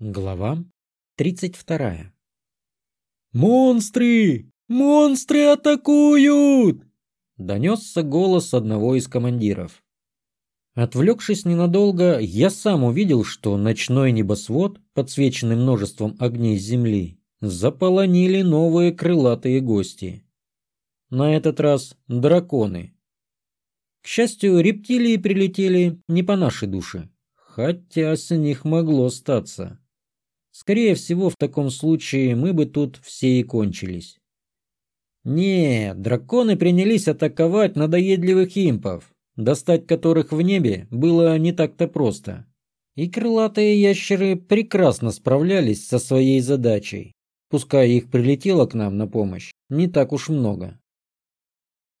Глава 32 «Монстры! Монстры атакуют!» Донесся голос одного из командиров. Отвлекшись ненадолго, я сам увидел, что ночной небосвод, подсвеченный множеством огней земли, заполонили новые крылатые гости. На этот раз драконы. К счастью, рептилии прилетели не по нашей душе, хотя с них могло статься. Скорее всего, в таком случае мы бы тут все и кончились. Не, драконы принялись атаковать надоедливых импов, достать которых в небе было не так-то просто. И крылатые ящеры прекрасно справлялись со своей задачей, пускай их прилетело к нам на помощь не так уж много.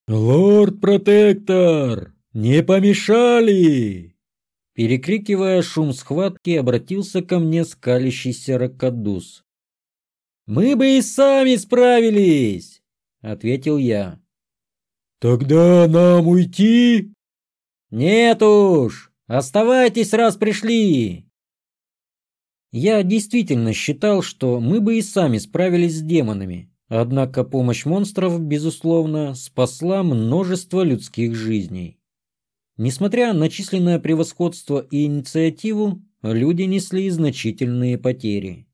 «Лорд-протектор! Не помешали!» Перекрикивая шум схватки, обратился ко мне скалящийся Ракадус. «Мы бы и сами справились!» — ответил я. «Тогда нам уйти?» «Нет уж! Оставайтесь, раз пришли!» Я действительно считал, что мы бы и сами справились с демонами, однако помощь монстров, безусловно, спасла множество людских жизней. Несмотря на численное превосходство и инициативу, люди несли значительные потери.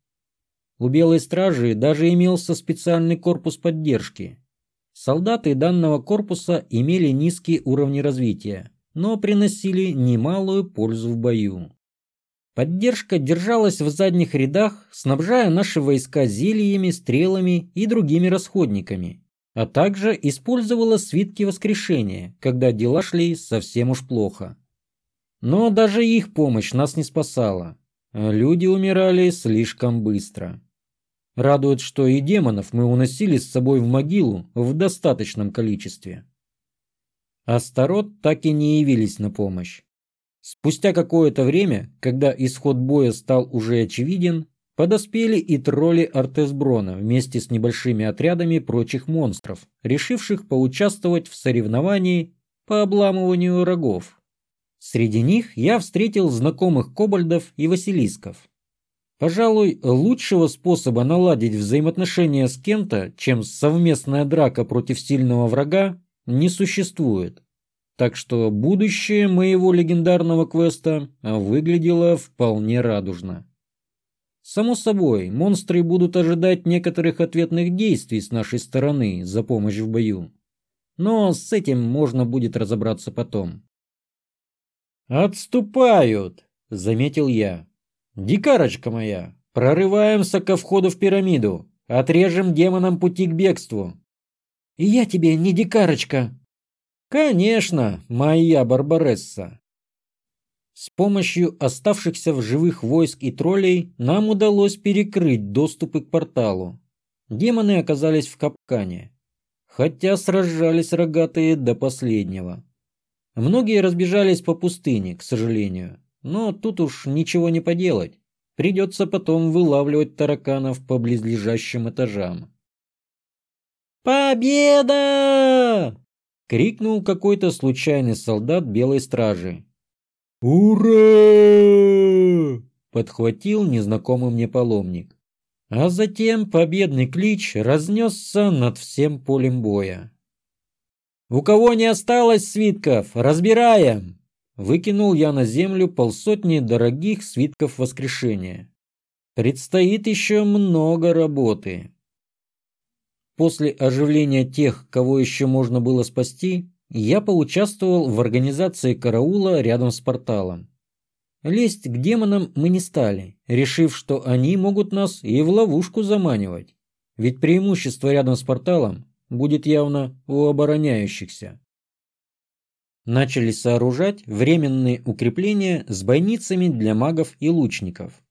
У Белой Стражи даже имелся специальный корпус поддержки. Солдаты данного корпуса имели низкие уровни развития, но приносили немалую пользу в бою. Поддержка держалась в задних рядах, снабжая наши войска зельями, стрелами и другими расходниками, а также использовала свитки воскрешения, когда дела шли совсем уж плохо. Но даже их помощь нас не спасала. Люди умирали слишком быстро. Радует, что и демонов мы уносили с собой в могилу в достаточном количестве. Астарот так и не явились на помощь. Спустя какое-то время, когда исход боя стал уже очевиден, Подоспели и тролли Артесброна вместе с небольшими отрядами прочих монстров, решивших поучаствовать в соревновании по обламыванию рогов. Среди них я встретил знакомых кобальдов и василисков. Пожалуй, лучшего способа наладить взаимоотношения с кем-то, чем совместная драка против сильного врага, не существует. Так что будущее моего легендарного квеста выглядело вполне радужно. Само собой, монстры будут ожидать некоторых ответных действий с нашей стороны за помощь в бою. Но с этим можно будет разобраться потом. «Отступают!» — заметил я. «Дикарочка моя, прорываемся ко входу в пирамиду. Отрежем демонам пути к бегству». «И я тебе не дикарочка!» «Конечно, моя Барбаресса!» С помощью оставшихся в живых войск и троллей нам удалось перекрыть доступы к порталу. Демоны оказались в капкане, хотя сражались рогатые до последнего. Многие разбежались по пустыне, к сожалению, но тут уж ничего не поделать. Придется потом вылавливать тараканов по близлежащим этажам. «Победа!» — крикнул какой-то случайный солдат Белой Стражи, «Ура!» – подхватил незнакомый мне паломник. А затем победный клич разнесся над всем полем боя. «У кого не осталось свитков, разбираем!» Выкинул я на землю полсотни дорогих свитков воскрешения. Предстоит еще много работы. После оживления тех, кого еще можно было спасти, я поучаствовал в организации караула рядом с порталом. Лезть к демонам мы не стали, решив, что они могут нас и в ловушку заманивать. Ведь преимущество рядом с порталом будет явно у обороняющихся. Начали сооружать временные укрепления с бойницами для магов и лучников.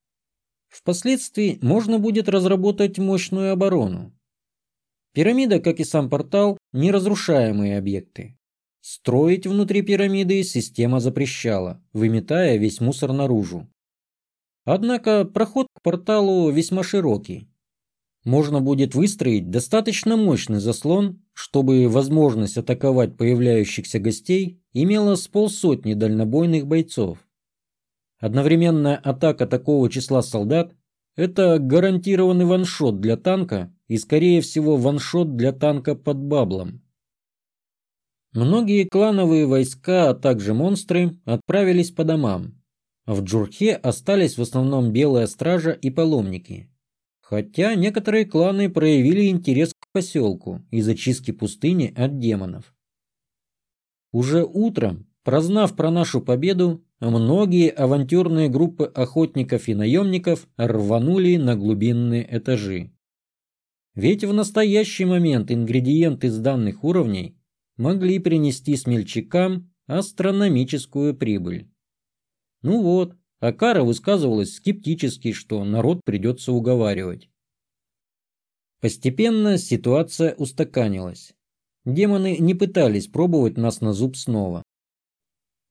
Впоследствии можно будет разработать мощную оборону. Пирамида, как и сам портал, неразрушаемые объекты. Строить внутри пирамиды система запрещала, выметая весь мусор наружу. Однако проход к порталу весьма широкий. Можно будет выстроить достаточно мощный заслон, чтобы возможность атаковать появляющихся гостей имела с полсотни дальнобойных бойцов. Одновременная атака такого числа солдат Это гарантированный ваншот для танка и, скорее всего, ваншот для танка под баблом. Многие клановые войска, а также монстры отправились по домам. В Джурхе остались в основном Белая Стража и паломники. Хотя некоторые кланы проявили интерес к поселку и зачистке пустыни от демонов. Уже утром, прознав про нашу победу, многие авантюрные группы охотников и наемников рванули на глубинные этажи. Ведь в настоящий момент ингредиенты с данных уровней могли принести смельчакам астрономическую прибыль. Ну вот, Акара высказывалась скептически, что народ придется уговаривать. Постепенно ситуация устаканилась. Демоны не пытались пробовать нас на зуб снова.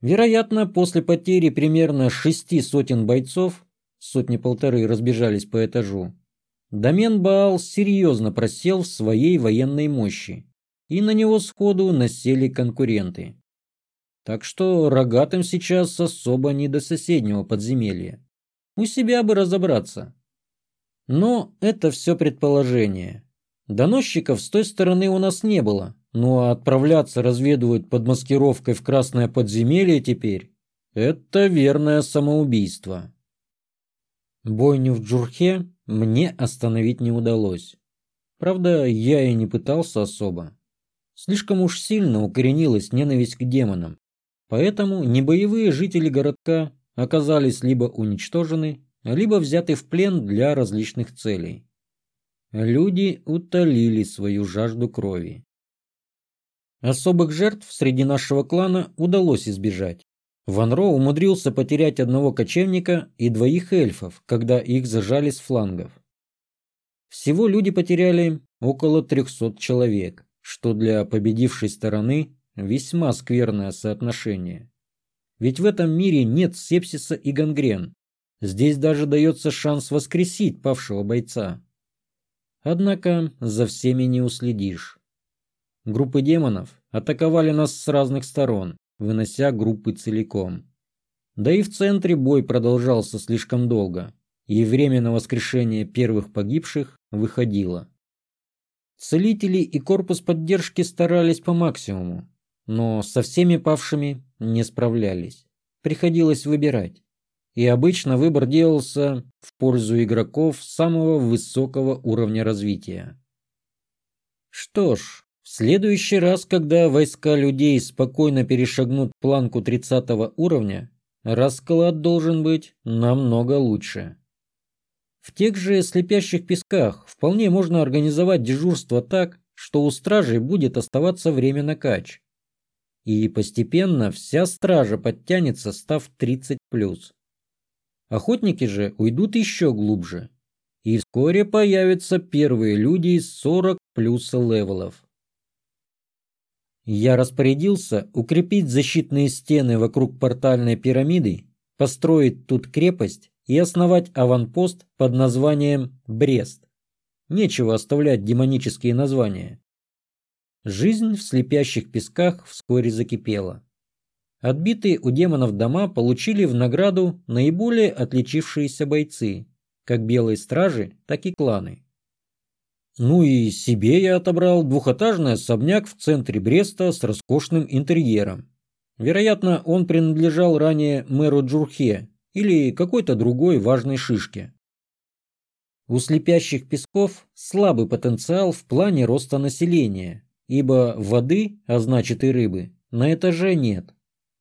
Вероятно, после потери примерно шести сотен бойцов, сотни-полторы разбежались по этажу, домен Баал серьезно просел в своей военной мощи, и на него сходу насели конкуренты. Так что рогатым сейчас особо не до соседнего подземелья. У себя бы разобраться. Но это все предположение. Доносчиков с той стороны у нас не было, ну а отправляться разведывать под маскировкой в красное подземелье теперь – это верное самоубийство. Бойню в Джурхе мне остановить не удалось. Правда, я и не пытался особо. Слишком уж сильно укоренилась ненависть к демонам. Поэтому небоевые жители городка оказались либо уничтожены, либо взяты в плен для различных целей. Люди утолили свою жажду крови. Особых жертв среди нашего клана удалось избежать. Ванро умудрился потерять одного кочевника и двоих эльфов, когда их зажали с флангов. Всего люди потеряли около 300 человек, что для победившей стороны весьма скверное соотношение. Ведь в этом мире нет сепсиса и гангрен. Здесь даже дается шанс воскресить павшего бойца. Однако за всеми не уследишь. Группы демонов атаковали нас с разных сторон, вынося группы целиком. Да и в центре бой продолжался слишком долго, и время на воскрешение первых погибших выходило. Целители и корпус поддержки старались по максимуму, но со всеми павшими не справлялись. Приходилось выбирать. И обычно выбор делался в пользу игроков самого высокого уровня развития. Что ж, в следующий раз, когда войска людей спокойно перешагнут планку 30 уровня, расклад должен быть намного лучше. В тех же слепящих песках вполне можно организовать дежурство так, что у стражей будет оставаться время на кач. И постепенно вся стража подтянется, став 30+. Охотники же уйдут еще глубже. И вскоре появятся первые люди из 40 плюс левелов. Я распорядился укрепить защитные стены вокруг портальной пирамиды, построить тут крепость и основать аванпост под названием Брест. Нечего оставлять демонические названия. Жизнь в слепящих песках вскоре закипела. Отбитые у демонов дома получили в награду наиболее отличившиеся бойцы, как белые стражи, так и кланы. Ну и себе я отобрал двухэтажный особняк в центре Бреста с роскошным интерьером. Вероятно, он принадлежал ранее мэру Джурхе или какой-то другой важной шишке. У слепящих песков слабый потенциал в плане роста населения, ибо воды, а значит и рыбы, на этаже нет.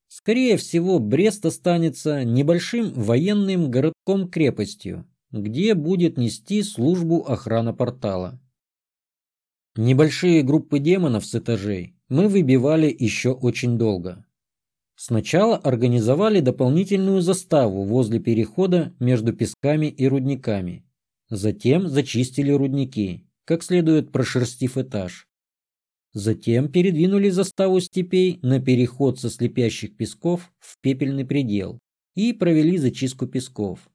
Скорее всего, Брест останется небольшим военным городком-крепостью, где будет нести службу охрана портала. Небольшие группы демонов с этажей мы выбивали еще очень долго. Сначала организовали дополнительную заставу возле перехода между песками и рудниками. Затем зачистили рудники, как следует прошерстив этаж. Затем передвинули заставу степей на переход со слепящих песков в пепельный предел и провели зачистку песков.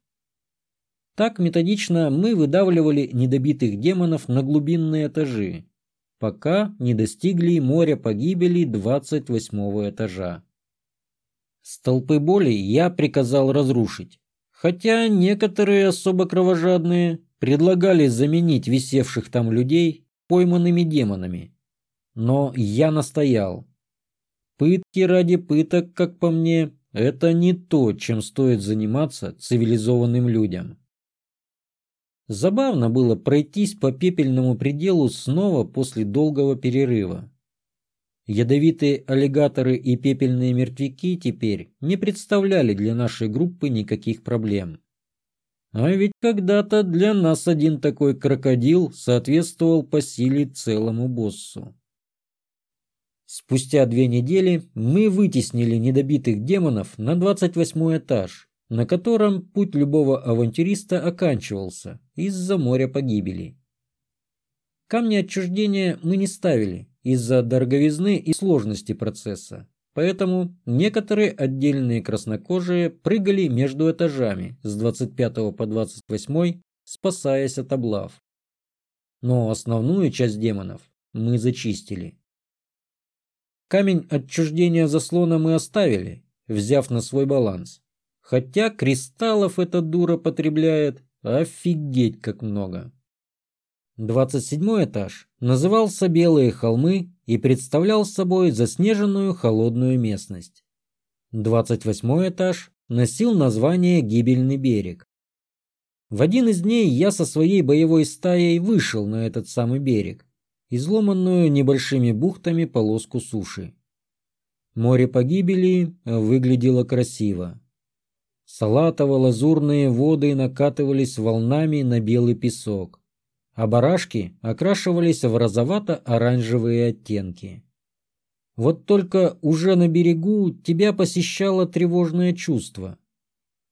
Так методично мы выдавливали недобитых демонов на глубинные этажи, пока не достигли моря погибели 28 этажа. Столпы боли я приказал разрушить, хотя некоторые особо кровожадные предлагали заменить висевших там людей пойманными демонами. Но я настоял. Пытки ради пыток, как по мне, это не то, чем стоит заниматься цивилизованным людям. Забавно было пройтись по пепельному пределу снова после долгого перерыва. Ядовитые аллигаторы и пепельные мертвяки теперь не представляли для нашей группы никаких проблем. А ведь когда-то для нас один такой крокодил соответствовал по силе целому боссу. Спустя две недели мы вытеснили недобитых демонов на 28 этаж, на котором путь любого авантюриста оканчивался из-за моря погибели. Камни отчуждения мы не ставили из-за дороговизны и сложности процесса, поэтому некоторые отдельные краснокожие прыгали между этажами с 25 по 28, спасаясь от облав. Но основную часть демонов мы зачистили. Камень отчуждения заслона мы оставили, взяв на свой баланс. Хотя кристаллов эта дура потребляет офигеть как много. 27 этаж назывался Белые холмы и представлял собой заснеженную холодную местность. 28 этаж носил название Гибельный берег. В один из дней я со своей боевой стаей вышел на этот самый берег изломанную небольшими бухтами полоску суши. Море погибели выглядело красиво. Салатово-лазурные воды накатывались волнами на белый песок, а барашки окрашивались в розовато-оранжевые оттенки. Вот только уже на берегу тебя посещало тревожное чувство.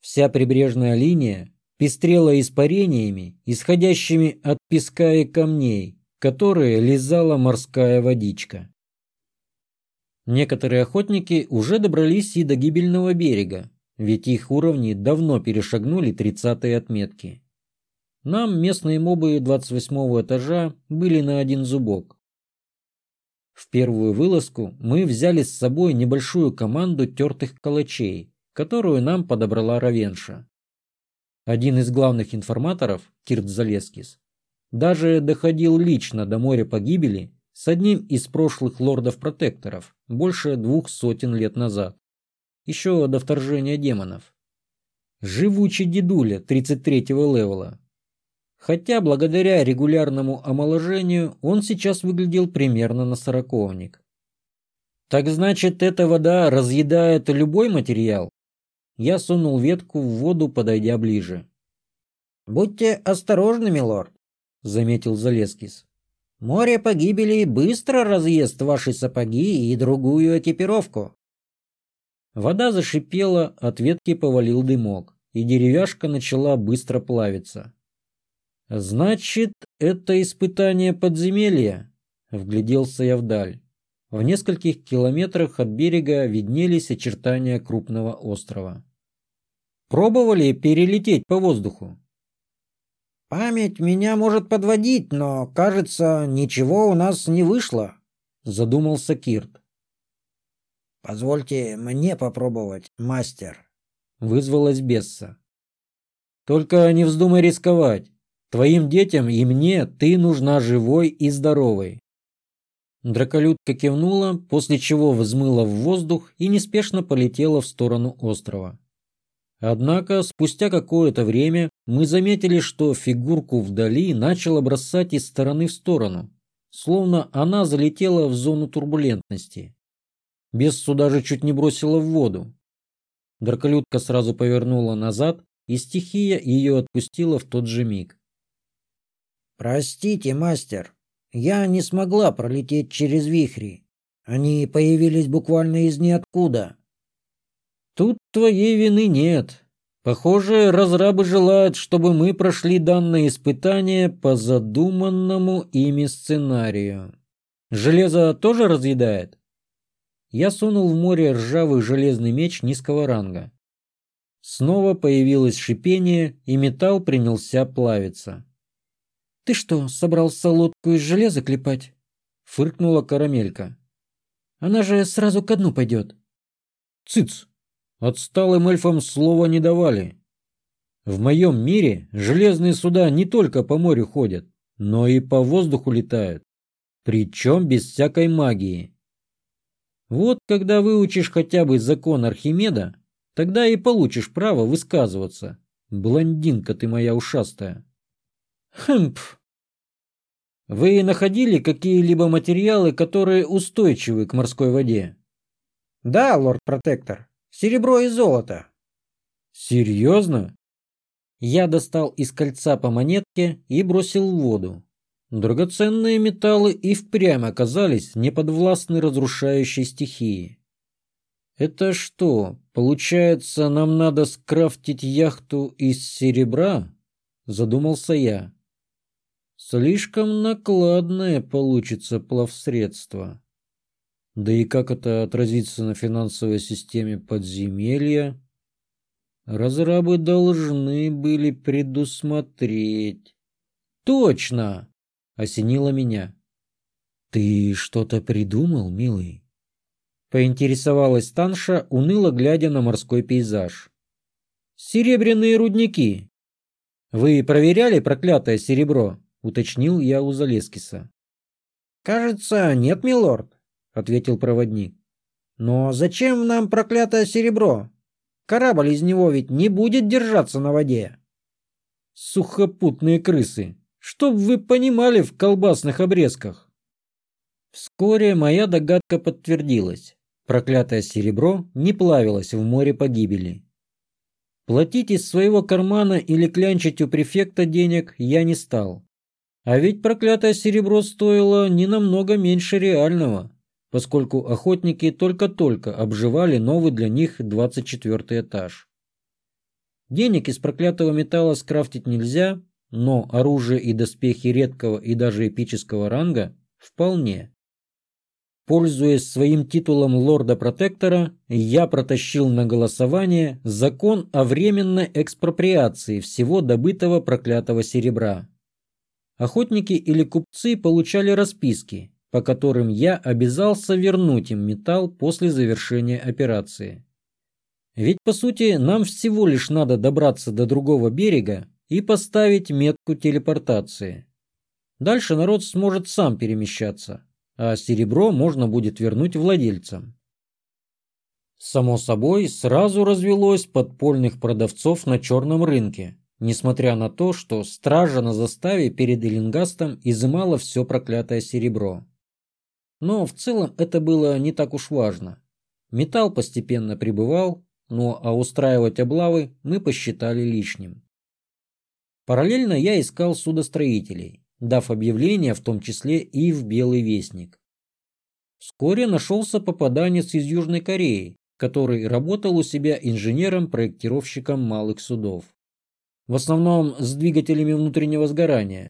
Вся прибрежная линия пестрела испарениями, исходящими от песка и камней, которые лизала морская водичка. Некоторые охотники уже добрались и до гибельного берега, ведь их уровни давно перешагнули тридцатые отметки. Нам местные мобы 28 этажа были на один зубок. В первую вылазку мы взяли с собой небольшую команду тертых калачей, которую нам подобрала Равенша. Один из главных информаторов, Кирт Залескис, даже доходил лично до моря погибели с одним из прошлых лордов-протекторов больше двух сотен лет назад, еще до вторжения демонов. Живучий дедуля 33-го левела. Хотя благодаря регулярному омоложению он сейчас выглядел примерно на сороковник. Так значит, эта вода разъедает любой материал? Я сунул ветку в воду, подойдя ближе. Будьте осторожны, милорд заметил Залескис. Море погибели быстро разъест ваши сапоги и другую экипировку. Вода зашипела, от ветки повалил дымок, и деревяшка начала быстро плавиться. Значит, это испытание подземелья, вгляделся я вдаль. В нескольких километрах от берега виднелись очертания крупного острова. Пробовали перелететь по воздуху? Память меня может подводить, но, кажется, ничего у нас не вышло, задумался Кирт. Позвольте мне попробовать, мастер, вызвалась Бесса. Только не вздумай рисковать. Твоим детям и мне ты нужна живой и здоровой. Драколюдка кивнула, после чего взмыла в воздух и неспешно полетела в сторону острова. Однако спустя какое-то время мы заметили, что фигурку вдали начало бросать из стороны в сторону, словно она залетела в зону турбулентности. Бессу даже чуть не бросила в воду. Драколюдка сразу повернула назад, и стихия ее отпустила в тот же миг. «Простите, мастер, я не смогла пролететь через вихри. Они появились буквально из ниоткуда». Тут твоей вины нет. Похоже, разрабы желают, чтобы мы прошли данное испытание по задуманному ими сценарию. Железо тоже разъедает? Я сунул в море ржавый железный меч низкого ранга. Снова появилось шипение, и металл принялся плавиться. «Ты что, собрался лодку из железа клепать?» — фыркнула карамелька. «Она же сразу ко дну пойдет». «Цыц!» Отсталым эльфам слова не давали. В моем мире железные суда не только по морю ходят, но и по воздуху летают. Причем без всякой магии. Вот когда выучишь хотя бы закон Архимеда, тогда и получишь право высказываться. Блондинка ты моя ушастая. Хмп. Вы находили какие-либо материалы, которые устойчивы к морской воде? Да, лорд-протектор. Серебро и золото. Серьезно? Я достал из кольца по монетке и бросил в воду. Драгоценные металлы и впрямь оказались неподвластны разрушающей стихии. Это что, получается, нам надо скрафтить яхту из серебра? Задумался я. Слишком накладное получится плавсредство. Да и как это отразится на финансовой системе подземелья? Разрабы должны были предусмотреть. Точно! Осенило меня. Ты что-то придумал, милый? Поинтересовалась Танша, уныло глядя на морской пейзаж. Серебряные рудники. Вы проверяли проклятое серебро? Уточнил я у Залескиса. Кажется, нет, милорд, ответил проводник. Но зачем нам проклятое серебро? Корабль из него ведь не будет держаться на воде. Сухопутные крысы. Чтоб вы понимали в колбасных обрезках. Вскоре моя догадка подтвердилась. Проклятое серебро не плавилось в море погибели. Платить из своего кармана или клянчить у префекта денег я не стал. А ведь проклятое серебро стоило не намного меньше реального поскольку охотники только-только обживали новый для них 24 этаж. Денег из проклятого металла скрафтить нельзя, но оружие и доспехи редкого и даже эпического ранга вполне. Пользуясь своим титулом лорда-протектора, я протащил на голосование закон о временной экспроприации всего добытого проклятого серебра. Охотники или купцы получали расписки, по которым я обязался вернуть им металл после завершения операции. Ведь по сути нам всего лишь надо добраться до другого берега и поставить метку телепортации. Дальше народ сможет сам перемещаться, а серебро можно будет вернуть владельцам. Само собой, сразу развелось подпольных продавцов на черном рынке, несмотря на то, что стража на заставе перед Эллингастом изымала все проклятое серебро. Но в целом это было не так уж важно. Металл постепенно прибывал, ну а устраивать облавы мы посчитали лишним. Параллельно я искал судостроителей, дав объявление в том числе и в Белый Вестник. Вскоре нашелся попаданец из Южной Кореи, который работал у себя инженером-проектировщиком малых судов. В основном с двигателями внутреннего сгорания,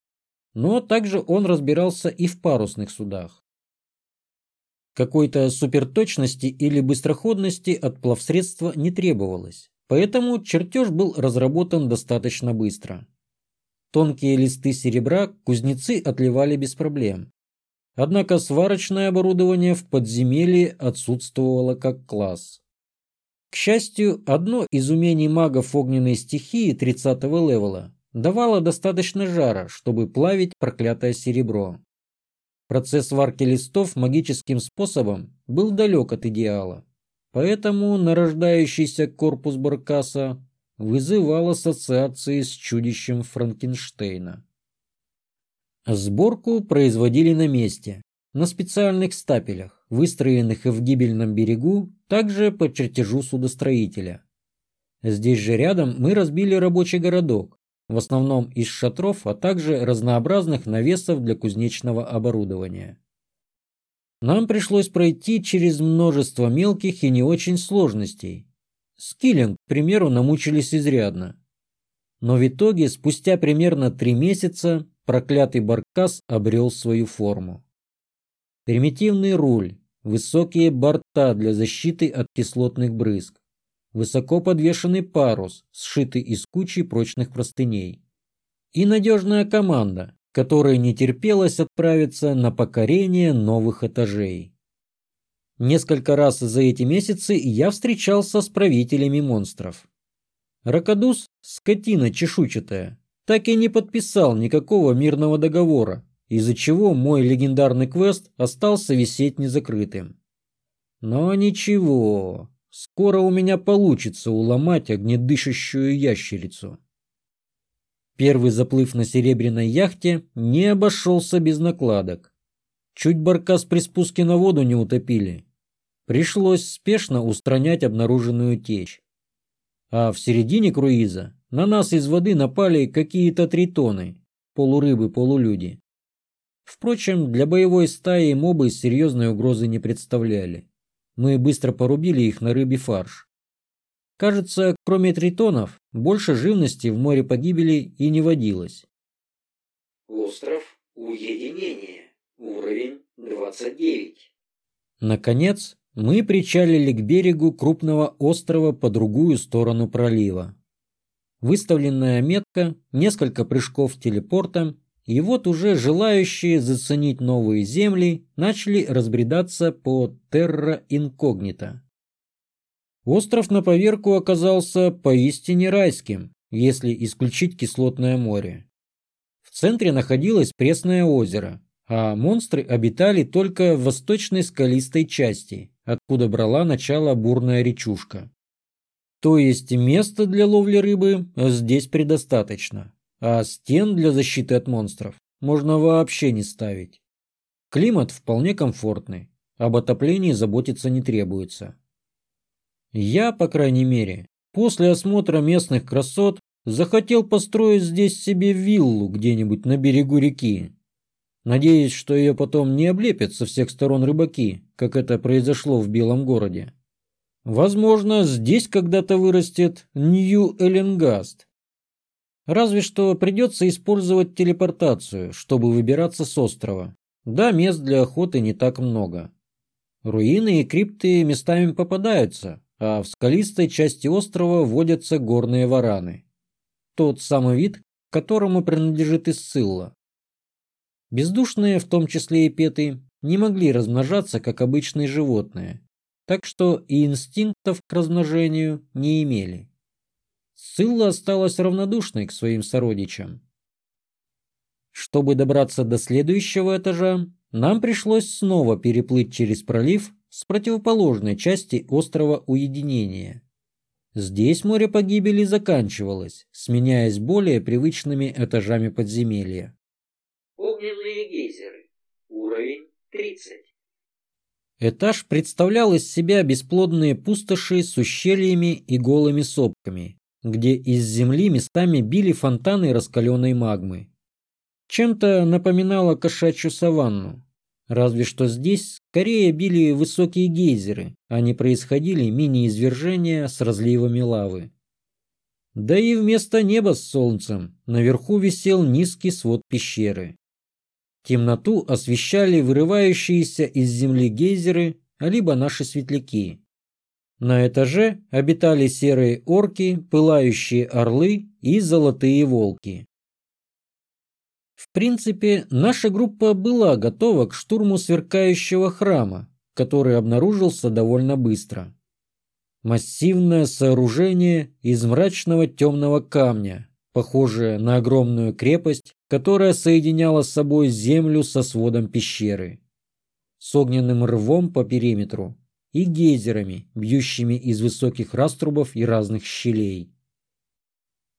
но также он разбирался и в парусных судах. Какой-то суперточности или быстроходности от плавсредства не требовалось, поэтому чертеж был разработан достаточно быстро. Тонкие листы серебра кузнецы отливали без проблем. Однако сварочное оборудование в подземелье отсутствовало как класс. К счастью, одно из умений магов огненной стихии 30-го левела давало достаточно жара, чтобы плавить проклятое серебро. Процесс варки листов магическим способом был далек от идеала, поэтому нарождающийся корпус баркаса вызывал ассоциации с чудищем Франкенштейна. Сборку производили на месте, на специальных стапелях, выстроенных в гибельном берегу, также по чертежу судостроителя. Здесь же рядом мы разбили рабочий городок, в основном из шатров, а также разнообразных навесов для кузнечного оборудования. Нам пришлось пройти через множество мелких и не очень сложностей. Скиллинг, к примеру, намучились изрядно. Но в итоге, спустя примерно три месяца, проклятый баркас обрел свою форму. Примитивный руль, высокие борта для защиты от кислотных брызг, высоко подвешенный парус, сшитый из кучи прочных простыней. И надежная команда, которой не терпелось отправиться на покорение новых этажей. Несколько раз за эти месяцы я встречался с правителями монстров. Ракадус, скотина чешуйчатая, так и не подписал никакого мирного договора, из-за чего мой легендарный квест остался висеть незакрытым. Но ничего, скоро у меня получится уломать огнедышащую ящерицу. Первый заплыв на серебряной яхте не обошелся без накладок. Чуть баркас при спуске на воду не утопили. Пришлось спешно устранять обнаруженную течь. А в середине круиза на нас из воды напали какие-то тритоны, полурыбы-полулюди. Впрочем, для боевой стаи мобы серьезной угрозы не представляли. Мы быстро порубили их на рыбий фарш. Кажется, кроме тритонов, больше живности в море погибели и не водилось. Остров Уединения. Уровень 29. Наконец, мы причалили к берегу крупного острова по другую сторону пролива. Выставленная метка, несколько прыжков телепорта, и вот уже желающие заценить новые земли начали разбредаться по терра инкогнито. Остров на поверку оказался поистине райским, если исключить кислотное море. В центре находилось пресное озеро, а монстры обитали только в восточной скалистой части, откуда брала начало бурная речушка. То есть места для ловли рыбы здесь предостаточно, а стен для защиты от монстров можно вообще не ставить. Климат вполне комфортный, об отоплении заботиться не требуется. Я, по крайней мере, после осмотра местных красот захотел построить здесь себе виллу где-нибудь на берегу реки. Надеюсь, что ее потом не облепят со всех сторон рыбаки, как это произошло в Белом городе. Возможно, здесь когда-то вырастет Нью-Эленгаст. Разве что придется использовать телепортацию, чтобы выбираться с острова. Да, мест для охоты не так много. Руины и крипты местами попадаются, а в скалистой части острова водятся горные вараны. Тот самый вид, которому принадлежит Исцилла. Бездушные, в том числе и петы, не могли размножаться, как обычные животные, так что и инстинктов к размножению не имели. Сцилла осталась равнодушной к своим сородичам. Чтобы добраться до следующего этажа, нам пришлось снова переплыть через пролив с противоположной части острова Уединения. Здесь море погибели заканчивалось, сменяясь более привычными этажами подземелья. Огненные гейзеры. Уровень 30. Этаж представлял из себя бесплодные пустоши с ущельями и голыми сопками, где из земли местами били фонтаны раскаленной магмы. Чем-то напоминало кошачью саванну, разве что здесь скорее били высокие гейзеры, а не происходили мини-извержения с разливами лавы. Да и вместо неба с солнцем наверху висел низкий свод пещеры. Темноту освещали вырывающиеся из земли гейзеры, либо наши светляки. На этаже обитали серые орки, пылающие орлы и золотые волки. В принципе, наша группа была готова к штурму сверкающего храма, который обнаружился довольно быстро. Массивное сооружение из мрачного темного камня, похожее на огромную крепость, которая соединяла с собой землю со сводом пещеры, с огненным рвом по периметру и гейзерами, бьющими из высоких раструбов и разных щелей.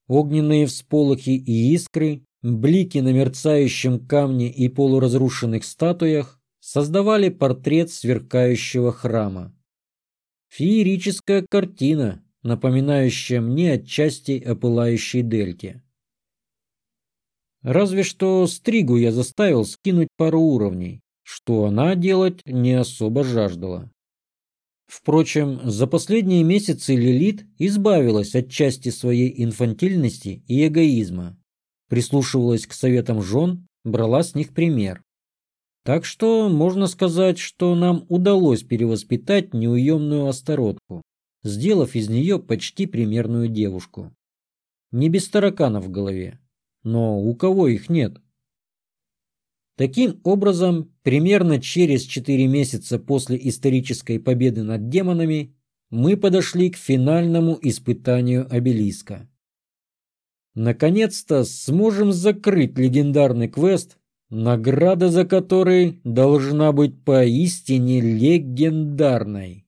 Огненные всполохи и искры, блики на мерцающем камне и полуразрушенных статуях создавали портрет сверкающего храма. Феерическая картина, напоминающая мне отчасти о пылающей дельте. Разве что Стригу я заставил скинуть пару уровней, что она делать не особо жаждала. Впрочем, за последние месяцы Лилит избавилась от части своей инфантильности и эгоизма, прислушивалась к советам жен, брала с них пример. Так что можно сказать, что нам удалось перевоспитать неуемную осторотку, сделав из нее почти примерную девушку. Не без тараканов в голове, но у кого их нет? Таким образом, примерно через 4 месяца после исторической победы над демонами мы подошли к финальному испытанию обелиска. Наконец-то сможем закрыть легендарный квест, награда за который должна быть поистине легендарной.